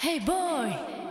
Hey boy!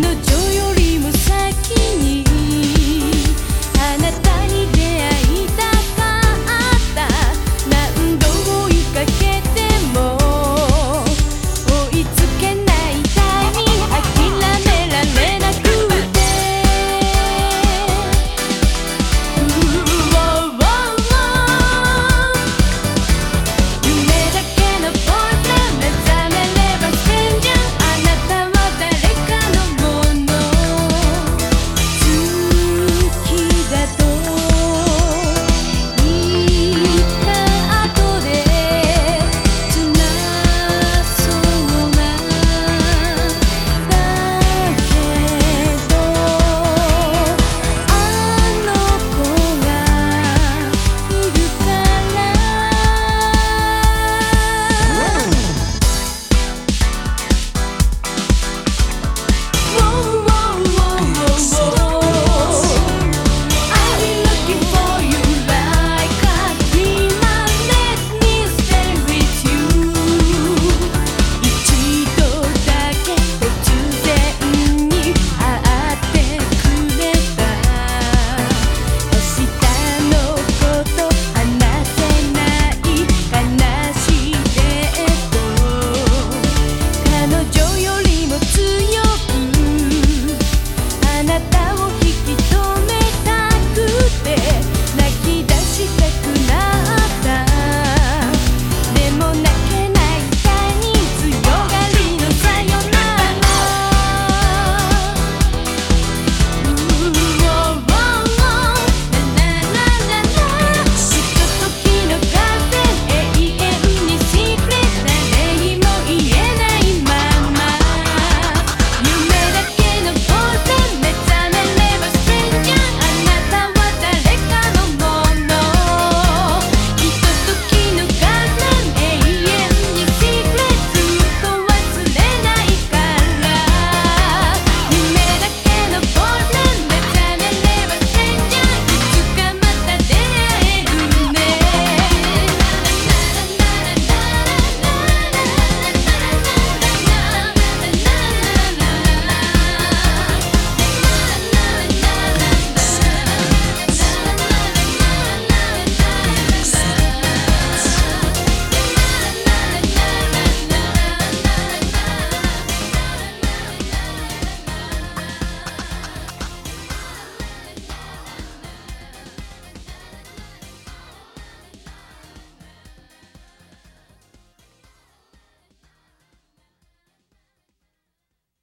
的就有人